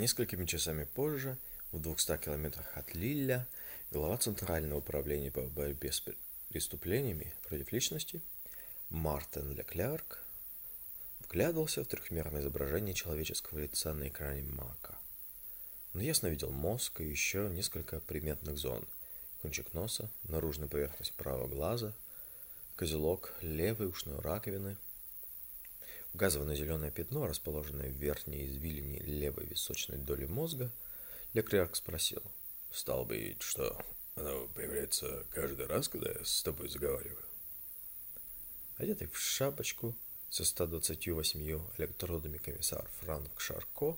Несколькими часами позже, в 200 километрах от Лилля, глава Центрального управления по борьбе с преступлениями против личности Мартин Леклерк вглядывался в трехмерное изображение человеческого лица на экране Мака. Он ясно видел мозг и еще несколько приметных зон. Кончик носа, наружная поверхность правого глаза, козелок левой ушной раковины – Указывая зеленое пятно, расположенное в верхней извилине левой височной доли мозга, Леклерк спросил. «Стал быть, что оно появляется каждый раз, когда я с тобой заговариваю?» Одетый в шапочку со 128 электродами комиссар Франк Шарко,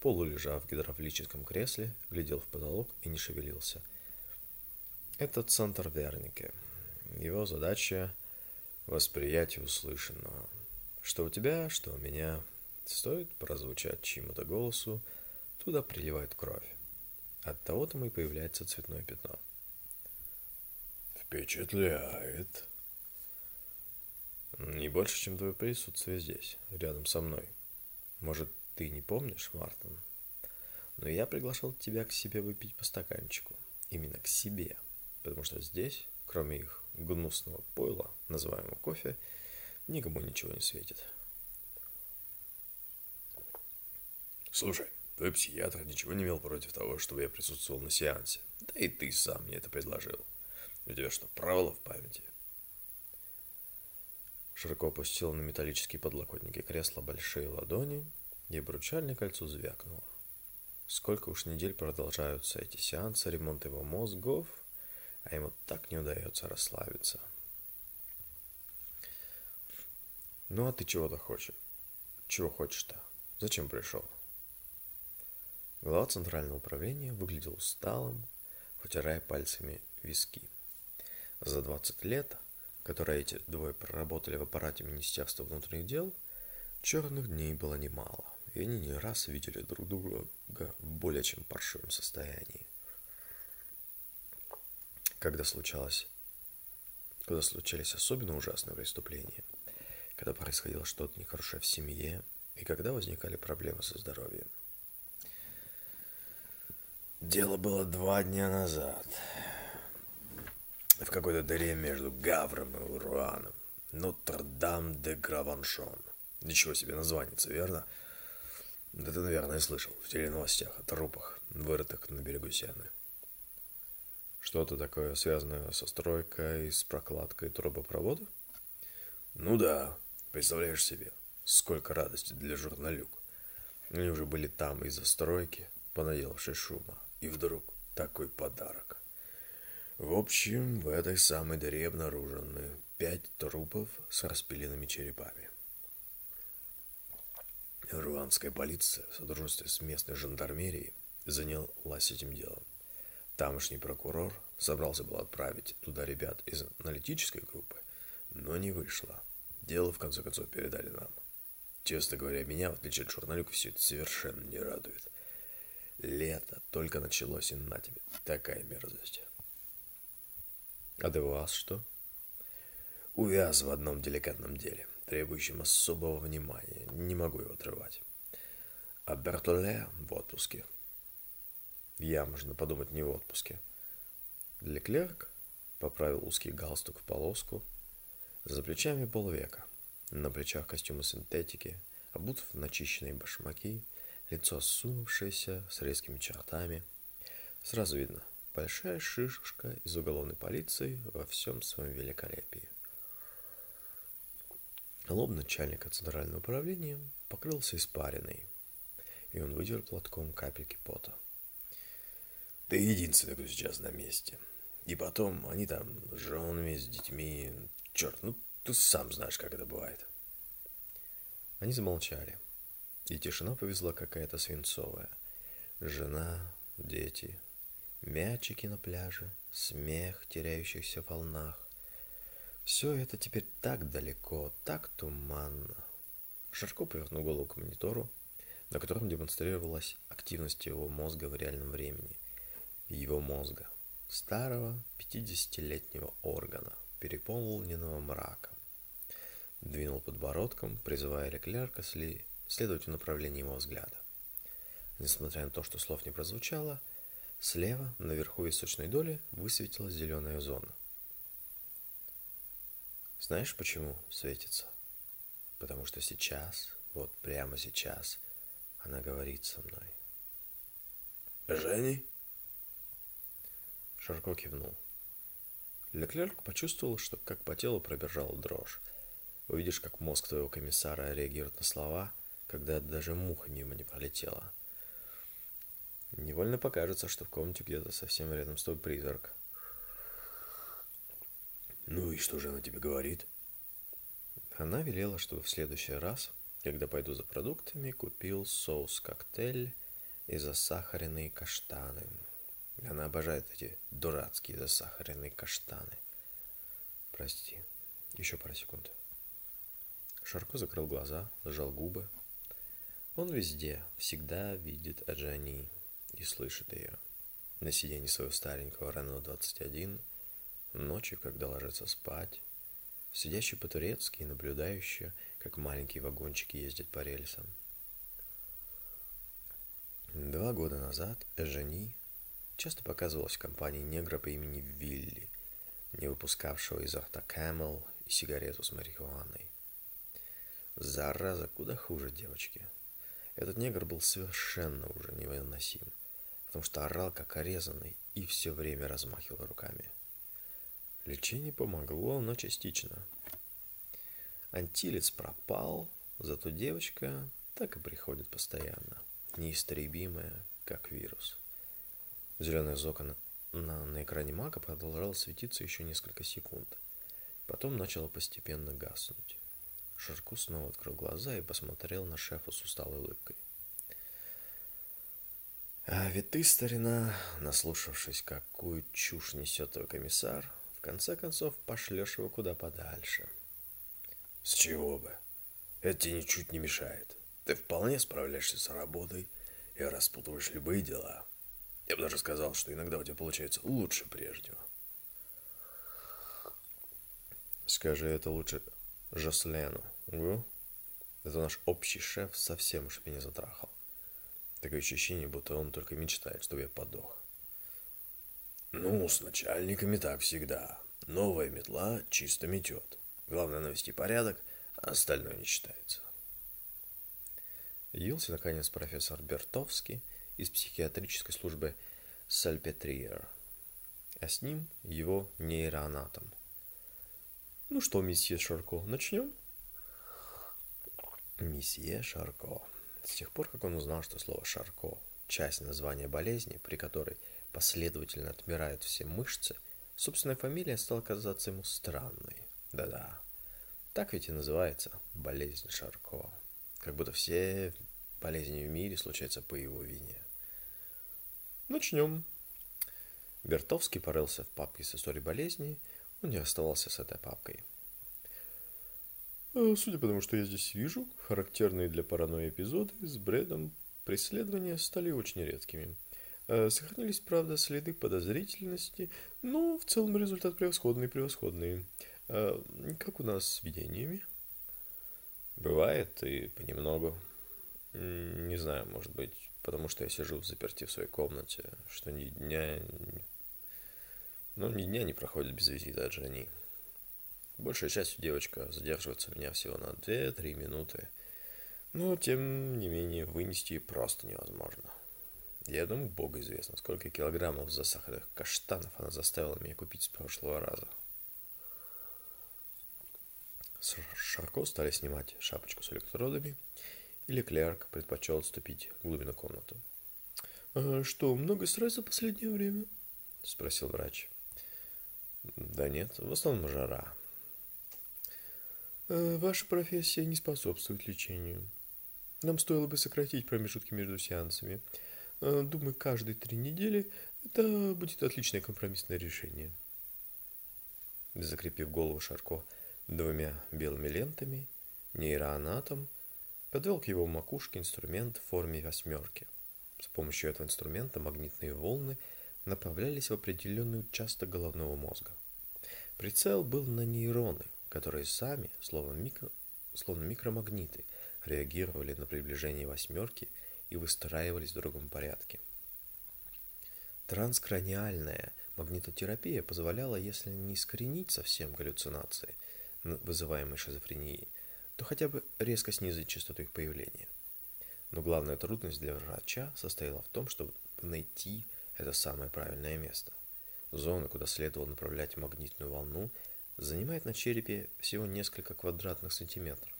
полулежа в гидравлическом кресле, глядел в потолок и не шевелился. Это центр Вернике. Его задача – восприятие услышанного – что у тебя, что у меня. Стоит прозвучать чьему-то голосу, туда приливает кровь. От того-то и появляется цветное пятно. Впечатляет. Не больше, чем твое присутствие здесь, рядом со мной. Может, ты не помнишь, Мартин? Но я приглашал тебя к себе выпить по стаканчику. Именно к себе. Потому что здесь, кроме их гнусного пойла, называемого кофе, никому ничего не светит. Слушай, твой психиатр ничего не имел против того, чтобы я присутствовал на сеансе. Да и ты сам мне это предложил. У тебя что, правило в памяти? Широко опустил на металлические подлокотники кресла большие ладони, и обручальное кольцо звякнуло. Сколько уж недель продолжаются эти сеансы ремонта его мозгов, а ему так не удается расслабиться. Ну а ты чего-то хочешь? Чего хочешь-то? Зачем пришел? Глава центрального управления выглядел усталым, потирая пальцами виски. За 20 лет, которые эти двое проработали в аппарате Министерства внутренних дел, черных дней было немало, и они не раз видели друг друга в более чем паршивом состоянии. Когда случалось, когда случались особенно ужасные преступления – когда происходило что-то нехорошее в семье и когда возникали проблемы со здоровьем. Дело было два дня назад. В какой-то дыре между Гавром и Уруаном. Нотр-Дам-де-Граваншон. Ничего себе названица, верно? Да ты, наверное, слышал в теленовостях о трупах, вырытых на берегу Сены. Что-то такое связанное со стройкой, с прокладкой трубопровода? Ну да, Представляешь себе, сколько радости для журналюк. Они уже были там из-за стройки, понаделавшей шума. И вдруг такой подарок. В общем, в этой самой дыре обнаружены пять трупов с распиленными черепами. Руанская полиция в содружестве с местной жандармерией занялась этим делом. Тамошний прокурор собрался был отправить туда ребят из аналитической группы, но не вышло. Дело, в конце концов, передали нам. Честно говоря, меня, в отличие от журналюка, все это совершенно не радует. Лето только началось, и на тебе такая мерзость. А до вас что? Увяз в одном деликатном деле, требующем особого внимания. Не могу его отрывать. А Бертоле в отпуске. Я, можно подумать, не в отпуске. Леклерк поправил узкий галстук в полоску, за плечами полвека. На плечах костюмы синтетики, обут в начищенные башмаки, лицо осунувшееся, с резкими чертами. Сразу видно, большая шишка из уголовной полиции во всем своем великолепии. Лоб начальника центрального управления покрылся испариной, и он вытер платком капельки пота. Ты единственный, кто сейчас на месте. И потом, они там с женами, с детьми, Черт, ну ты сам знаешь, как это бывает. Они замолчали, и тишина повезла какая-то свинцовая. Жена, дети, мячики на пляже, смех, теряющихся волнах. Все это теперь так далеко, так туманно. Шарко повернул голову к монитору, на котором демонстрировалась активность его мозга в реальном времени. Его мозга, старого 50-летнего органа, переполненного мрака. Двинул подбородком, призывая Леклерка следовать в направлении его взгляда. Несмотря на то, что слов не прозвучало, слева, наверху височной доли, высветилась зеленая зона. Знаешь, почему светится? Потому что сейчас, вот прямо сейчас, она говорит со мной. «Жени?» Шарко кивнул. Леклерк почувствовал, что как по телу пробежала дрожь. Увидишь, как мозг твоего комиссара реагирует на слова, когда даже муха мимо не пролетела. Невольно покажется, что в комнате где-то совсем рядом с тобой призрак. Ну и что же она тебе говорит? Она велела, чтобы в следующий раз, когда пойду за продуктами, купил соус-коктейль и засахаренные каштаны. Она обожает эти дурацкие засахаренные каштаны. Прости, еще пару секунд. Шарко закрыл глаза, сжал губы. Он везде, всегда видит Аджани и слышит ее. На сиденье своего старенького Рено-21, ночью, когда ложится спать, сидящий по-турецки и наблюдающий, как маленькие вагончики ездят по рельсам. Два года назад Эжени часто показывалась в компании негра по имени Вилли, не выпускавшего изо рта Camel и сигарету с марихуаной. Зараза, куда хуже девочки. Этот негр был совершенно уже невыносим, потому что орал как орезанный и все время размахивал руками. Лечение помогло, но частично. Антилец пропал, зато девочка так и приходит постоянно, неистребимая, как вирус. Зеленое зоко на, на экране Мака продолжало светиться еще несколько секунд. Потом начало постепенно гаснуть. Шарку снова открыл глаза и посмотрел на шефа с усталой улыбкой. А ведь ты, старина, наслушавшись, какую чушь несет твой комиссар, в конце концов пошлешь его куда подальше. С чего бы? Это тебе ничуть не мешает. Ты вполне справляешься с работой и распутываешь любые дела. Я бы даже сказал, что иногда у тебя получается лучше прежнего. Скажи это лучше Жослену, угу? Это наш общий шеф совсем уж меня затрахал. Такое ощущение, будто он только мечтает, чтобы я подох. Ну, с начальниками так всегда. Новая метла чисто метет. Главное навести порядок, а остальное не считается. Явился, наконец, профессор Бертовский из психиатрической службы Сальпетриер, а с ним его нейроанатом. Ну что, месье Шарко, начнем? Месье Шарко. С тех пор, как он узнал, что слово «шарко» – часть названия болезни, при которой последовательно отмирают все мышцы, собственная фамилия стала казаться ему странной. Да-да, так ведь и называется болезнь Шарко. Как будто все болезни в мире случаются по его вине. Начнем. Бертовский порылся в папке с историей болезни – он не оставался с этой папкой. А, судя по тому, что я здесь вижу, характерные для паранойи эпизоды с бредом преследования стали очень редкими. А, сохранились, правда, следы подозрительности, но в целом результат превосходный, превосходный. А, как у нас с видениями? Бывает и понемногу. Не знаю, может быть, потому что я сижу в заперти в своей комнате, что ни дня но ни дня не проходит без визита от Жени. Большая часть девочка задерживается у меня всего на 2-3 минуты. Но, тем не менее, вынести ее просто невозможно. Я думаю, богу известно, сколько килограммов засахаренных каштанов она заставила меня купить с прошлого раза. Шарко стали снимать шапочку с электродами, и Леклерк предпочел отступить в глубину комнату. «А что, много стресса за последнее время?» – спросил врач. Да нет, в основном жара. Э, ваша профессия не способствует лечению. Нам стоило бы сократить промежутки между сеансами. Э, думаю, каждые три недели это будет отличное компромиссное решение. Закрепив голову Шарко двумя белыми лентами, нейроанатом подвел к его макушке инструмент в форме восьмерки. С помощью этого инструмента магнитные волны – направлялись в определенный участок головного мозга. Прицел был на нейроны, которые сами, словно, микро, словно микромагниты, реагировали на приближение восьмерки и выстраивались в другом порядке. Транскраниальная магнитотерапия позволяла, если не искоренить совсем галлюцинации, вызываемые шизофренией, то хотя бы резко снизить частоту их появления. Но главная трудность для врача состояла в том, чтобы найти это самое правильное место. Зона, куда следовало направлять магнитную волну, занимает на черепе всего несколько квадратных сантиметров,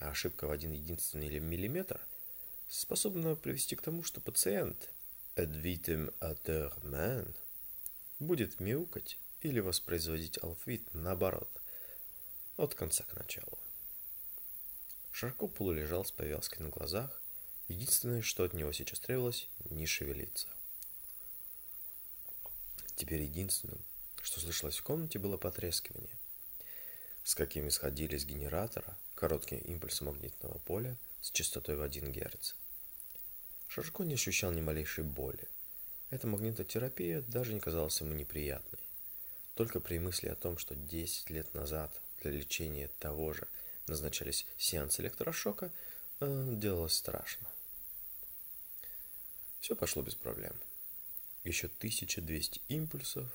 а ошибка в один единственный миллиметр способна привести к тому, что пациент ad aeternam будет мяукать или воспроизводить алфавит наоборот, от конца к началу. Шарко полулежал с повязкой на глазах, единственное, что от него сейчас требовалось, не шевелиться. Теперь единственным, что слышалось в комнате, было потрескивание, с каким исходили из генератора короткие импульсы магнитного поля с частотой в 1 Гц. Шарко не ощущал ни малейшей боли. Эта магнитотерапия даже не казалась ему неприятной. Только при мысли о том, что 10 лет назад для лечения того же назначались сеансы электрошока, э, делалось страшно. Все пошло без проблем еще 1200 импульсов,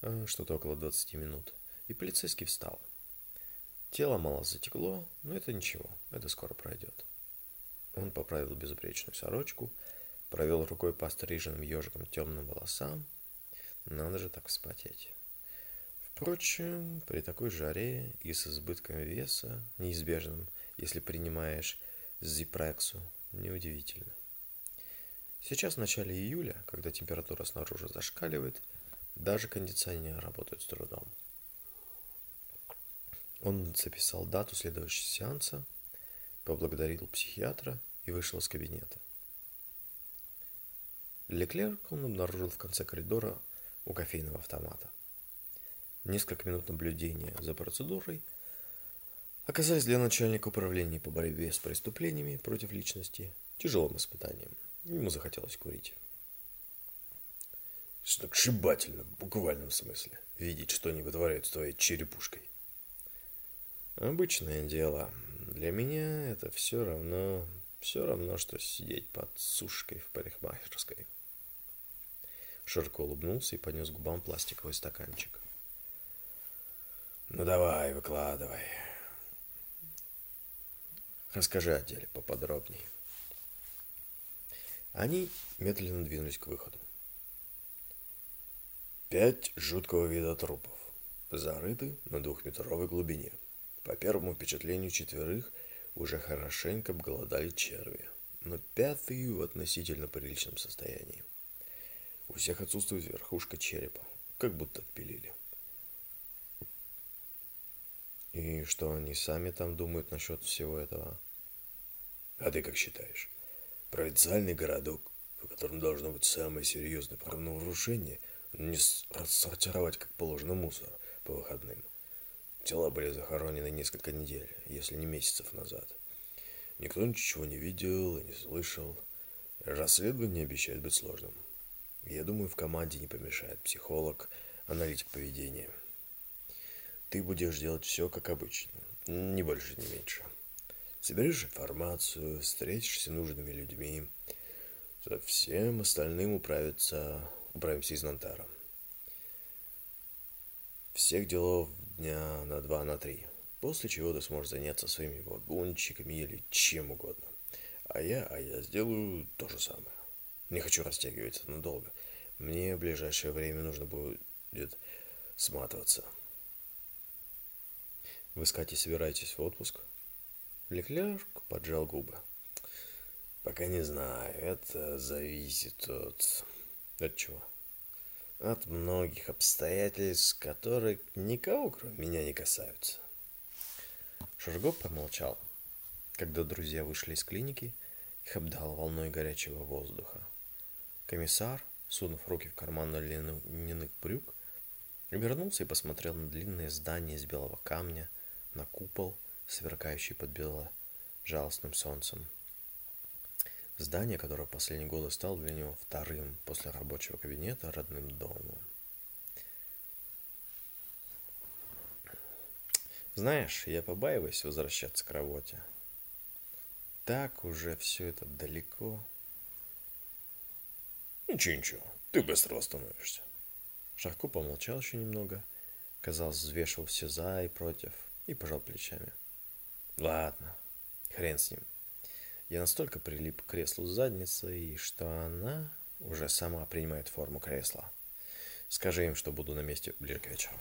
э, что-то около 20 минут, и полицейский встал. Тело мало затекло, но это ничего, это скоро пройдет. Он поправил безупречную сорочку, провел рукой по стриженным ежиком темным волосам. Надо же так вспотеть. Впрочем, при такой жаре и с избытком веса, неизбежным, если принимаешь зипрексу, неудивительно. Сейчас в начале июля, когда температура снаружи зашкаливает, даже кондиционер работает с трудом. Он записал дату следующего сеанса, поблагодарил психиатра и вышел из кабинета. Леклерк он обнаружил в конце коридора у кофейного автомата. Несколько минут наблюдения за процедурой оказались для начальника управления по борьбе с преступлениями против личности тяжелым испытанием – Ему захотелось курить. Сногсшибательно, в буквальном смысле, видеть, что они вытворяют с твоей черепушкой. Обычное дело. Для меня это все равно, все равно, что сидеть под сушкой в парикмахерской. Широко улыбнулся и поднес к губам пластиковый стаканчик. Ну давай, выкладывай. Расскажи о деле поподробнее. Они медленно двинулись к выходу. Пять жуткого вида трупов, зарыты на двухметровой глубине. По первому впечатлению четверых уже хорошенько обголодали черви, но пятый в относительно приличном состоянии. У всех отсутствует верхушка черепа, как будто отпилили. И что они сами там думают насчет всего этого? А ты как считаешь? Провинциальный городок, в котором должно быть самое серьезное правонарушение, не сортировать как положено мусор по выходным. Тела были захоронены несколько недель, если не месяцев назад. Никто ничего не видел и не слышал. Расследование обещает быть сложным. Я думаю, в команде не помешает психолог, аналитик поведения. Ты будешь делать все как обычно, ни больше, ни меньше. Соберешь информацию, встретишься с нужными людьми. За всем остальным управится, управимся из Нантара. Всех делов дня на два, на три. После чего ты сможешь заняться своими вагончиками или чем угодно. А я, а я сделаю то же самое. Не хочу растягивать это надолго. Мне в ближайшее время нужно будет сматываться. Вы с собираетесь в отпуск? Леклерк поджал губы. Пока не знаю, это зависит от... От чего? От многих обстоятельств, которые никого, кроме меня, не касаются. Шарго помолчал. Когда друзья вышли из клиники, их обдало волной горячего воздуха. Комиссар, сунув руки в карман льняных брюк, обернулся и посмотрел на длинное здание из белого камня, на купол – сверкающий под бело-жалостным солнцем. Здание, которое в последние годы стало для него вторым после рабочего кабинета родным домом. Знаешь, я побаиваюсь возвращаться к работе. так уже все это далеко. Ничего-ничего, ты быстро восстановишься. Шарко помолчал еще немного, казалось, взвешивал все за и против, и пожал плечами. Ладно, хрен с ним. Я настолько прилип к креслу задницей, что она уже сама принимает форму кресла. Скажи им, что буду на месте ближе к вечеру.